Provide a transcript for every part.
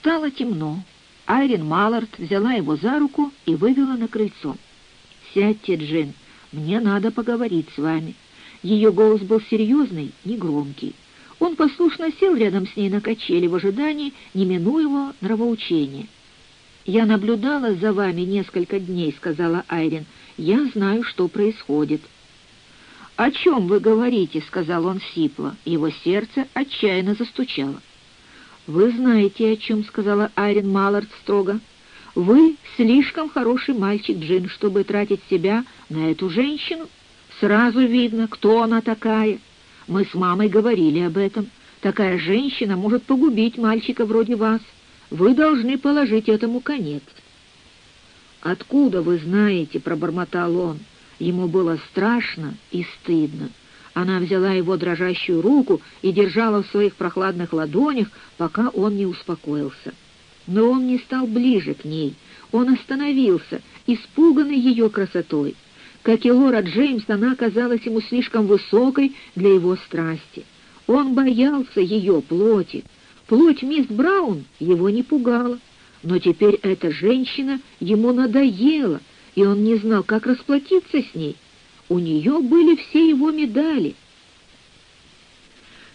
Стало темно. Айрин Маллард взяла его за руку и вывела на крыльцо. «Сядьте, Джин, мне надо поговорить с вами». Ее голос был серьезный, негромкий. Он послушно сел рядом с ней на качели в ожидании неминуемого нравоучения. «Я наблюдала за вами несколько дней», — сказала Айрин. «Я знаю, что происходит». «О чем вы говорите?» — сказал он сипло. Его сердце отчаянно застучало. «Вы знаете, о чем», — сказала Айрин Маллард строго. «Вы слишком хороший мальчик, Джин, чтобы тратить себя на эту женщину. Сразу видно, кто она такая. Мы с мамой говорили об этом. Такая женщина может погубить мальчика вроде вас. Вы должны положить этому конец». «Откуда вы знаете?» — пробормотал он. Ему было страшно и стыдно. Она взяла его дрожащую руку и держала в своих прохладных ладонях, пока он не успокоился. Но он не стал ближе к ней. Он остановился, испуганный ее красотой. Как и Лора Джеймс, она казалась ему слишком высокой для его страсти. Он боялся ее плоти. Плоть мисс Браун его не пугала. Но теперь эта женщина ему надоела, и он не знал, как расплатиться с ней. У нее были все его медали.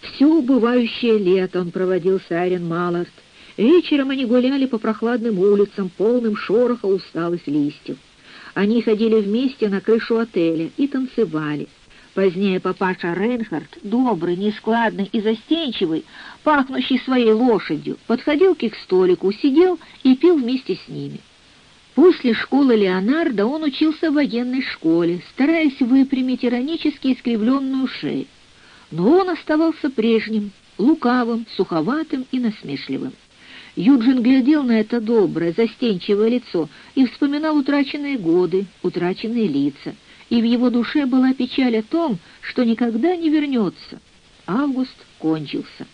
Все убывающее лето он проводил с Айрен Маллард. Вечером они гуляли по прохладным улицам, полным шороха усталых листьев. Они ходили вместе на крышу отеля и танцевали. Позднее папаша Рейнхард, добрый, нескладный и застенчивый, пахнущий своей лошадью, подходил к их столику, сидел и пил вместе с ними. После школы Леонардо он учился в военной школе, стараясь выпрямить иронически искривленную шею. Но он оставался прежним, лукавым, суховатым и насмешливым. Юджин глядел на это доброе, застенчивое лицо и вспоминал утраченные годы, утраченные лица, и в его душе была печаль о том, что никогда не вернется. Август кончился.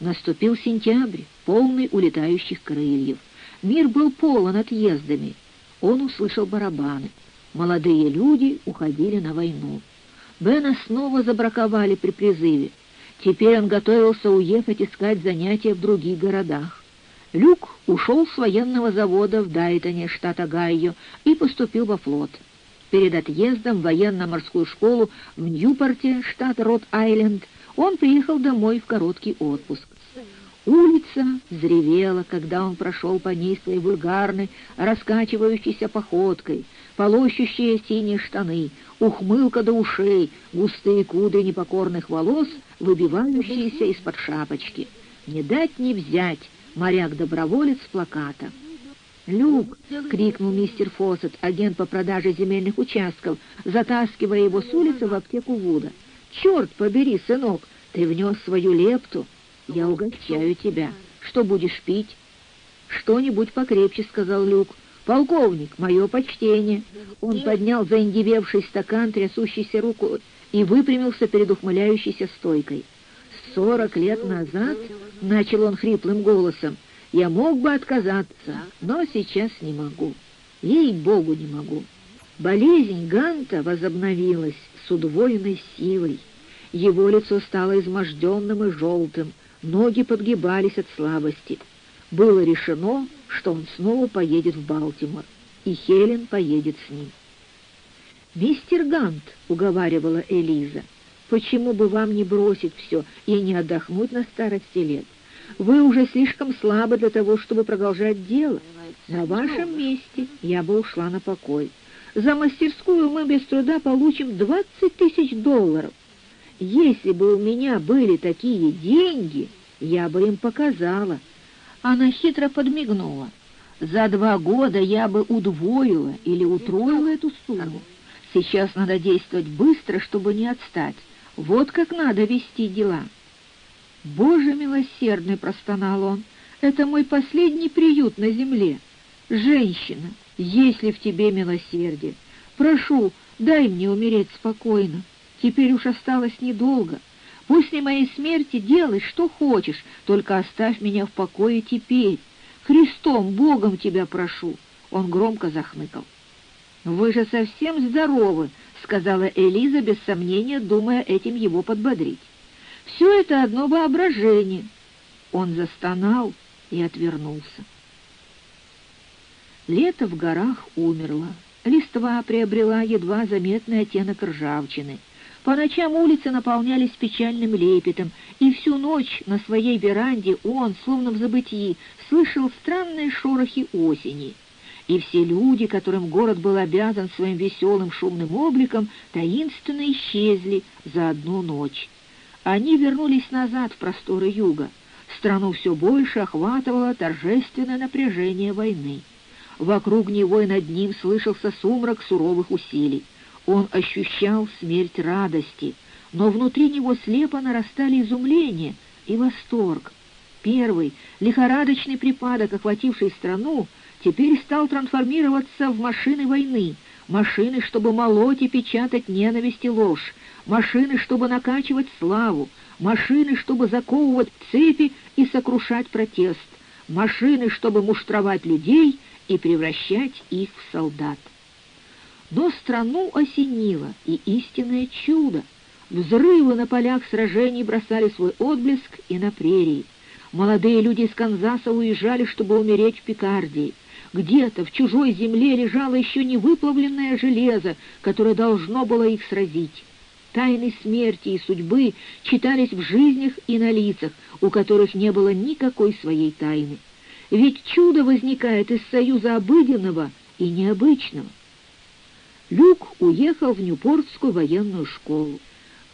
Наступил сентябрь, полный улетающих крыльев. Мир был полон отъездами. Он услышал барабаны. Молодые люди уходили на войну. Бена снова забраковали при призыве. Теперь он готовился уехать искать занятия в других городах. Люк ушел с военного завода в Дайтоне, штат Огайо, и поступил во флот. Перед отъездом в военно-морскую школу в Ньюпорте, штат Рот-Айленд, он приехал домой в короткий отпуск. Улица взревела, когда он прошел по ней своей вульгарной, раскачивающейся походкой, полощущие синие штаны, ухмылка до ушей, густые кудри непокорных волос, выбивающиеся из-под шапочки. «Не дать не взять!» — моряк-доброволец плаката. «Люк!» — крикнул мистер Фоссет, агент по продаже земельных участков, затаскивая его с улицы в аптеку Вуда. «Черт побери, сынок, ты внес свою лепту!» «Я угощаю тебя. Что будешь пить?» «Что-нибудь покрепче», — сказал Люк. «Полковник, мое почтение!» Он поднял заиндевевший стакан трясущейся рукой и выпрямился перед ухмыляющейся стойкой. «Сорок лет назад», — начал он хриплым голосом, — «я мог бы отказаться, но сейчас не могу. Ей-богу, не могу». Болезнь Ганта возобновилась с удвоенной силой. Его лицо стало изможденным и желтым, ноги подгибались от слабости. Было решено, что он снова поедет в Балтимор, и Хелен поедет с ним. «Мистер Гант», — уговаривала Элиза, — «почему бы вам не бросить все и не отдохнуть на старости лет? Вы уже слишком слабы для того, чтобы продолжать дело. На вашем месте я бы ушла на покой. За мастерскую мы без труда получим двадцать тысяч долларов. Если бы у меня были такие деньги, я бы им показала. Она хитро подмигнула. За два года я бы удвоила или утроила эту сумму. Сейчас надо действовать быстро, чтобы не отстать. Вот как надо вести дела. «Боже милосердный!» — простонал он. «Это мой последний приют на земле. Женщина, есть ли в тебе милосердие? Прошу, дай мне умереть спокойно». Теперь уж осталось недолго. После моей смерти делай, что хочешь, только оставь меня в покое теперь. Христом, Богом тебя прошу!» Он громко захныкал. «Вы же совсем здоровы», — сказала Элиза, без сомнения, думая этим его подбодрить. «Все это одно воображение». Он застонал и отвернулся. Лето в горах умерло. Листва приобрела едва заметный оттенок ржавчины. По ночам улицы наполнялись печальным лепетом, и всю ночь на своей веранде он, словно в забытии, слышал странные шорохи осени. И все люди, которым город был обязан своим веселым шумным обликом, таинственно исчезли за одну ночь. Они вернулись назад в просторы юга. Страну все больше охватывало торжественное напряжение войны. Вокруг него и над ним слышался сумрак суровых усилий. Он ощущал смерть радости, но внутри него слепо нарастали изумление и восторг. Первый, лихорадочный припадок, охвативший страну, теперь стал трансформироваться в машины войны, машины, чтобы молоть и печатать ненависть и ложь, машины, чтобы накачивать славу, машины, чтобы заковывать цепи и сокрушать протест, машины, чтобы муштровать людей и превращать их в солдат. Но страну осенило и истинное чудо. Взрывы на полях сражений бросали свой отблеск и на прерии. Молодые люди из Канзаса уезжали, чтобы умереть в Пикардии. Где-то в чужой земле лежало еще не выплавленное железо, которое должно было их сразить. Тайны смерти и судьбы читались в жизнях и на лицах, у которых не было никакой своей тайны. Ведь чудо возникает из союза обыденного и необычного. Люк уехал в Ньюпортскую военную школу.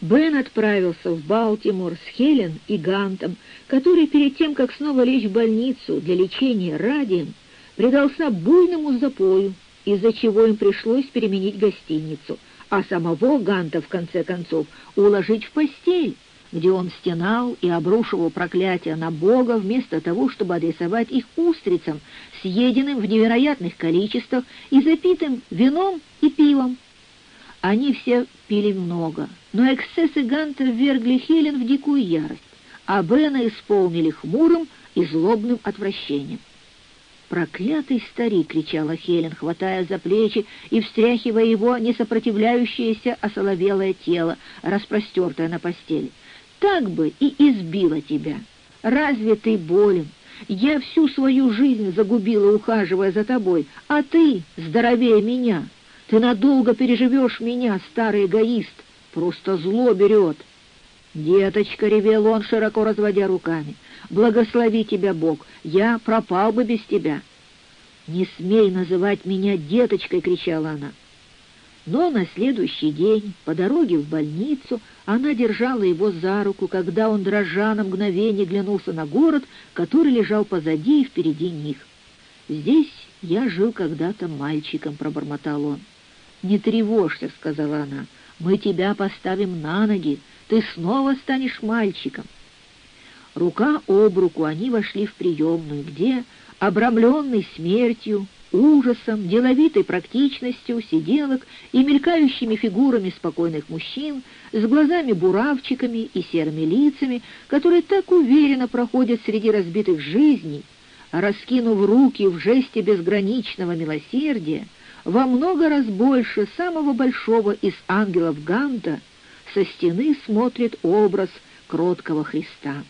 Бен отправился в Балтимор с Хелен и Гантом, который перед тем, как снова лечь в больницу для лечения радием, предался буйному запою, из-за чего им пришлось переменить гостиницу, а самого Ганта, в конце концов, уложить в постель, где он стенал и обрушивал проклятия на Бога вместо того, чтобы адресовать их устрицам, съеденным в невероятных количествах и запитым вином и пивом. Они все пили много, но эксцессы Ганта ввергли Хелен в дикую ярость, а Бена исполнили хмурым и злобным отвращением. «Проклятый старик!» — кричала Хелен, хватая за плечи и встряхивая его несопротивляющееся осоловелое тело, распростертое на постели так бы и избила тебя. Разве ты болен? Я всю свою жизнь загубила, ухаживая за тобой, а ты здоровее меня. Ты надолго переживешь меня, старый эгоист. Просто зло берет. Деточка, — ревел он, широко разводя руками, — благослови тебя Бог, я пропал бы без тебя. «Не смей называть меня деточкой!» — кричала она. Но на следующий день, по дороге в больницу, она держала его за руку, когда он, дрожа на мгновение, глянулся на город, который лежал позади и впереди них. «Здесь я жил когда-то мальчиком», — пробормотал он. «Не тревожься», — сказала она, — «мы тебя поставим на ноги, ты снова станешь мальчиком». Рука об руку они вошли в приемную, где, обрамленный смертью, ужасом, деловитой практичностью сиделок и мелькающими фигурами спокойных мужчин, с глазами-буравчиками и серыми лицами, которые так уверенно проходят среди разбитых жизней, раскинув руки в жесте безграничного милосердия, во много раз больше самого большого из ангелов Ганта со стены смотрит образ кроткого Христа.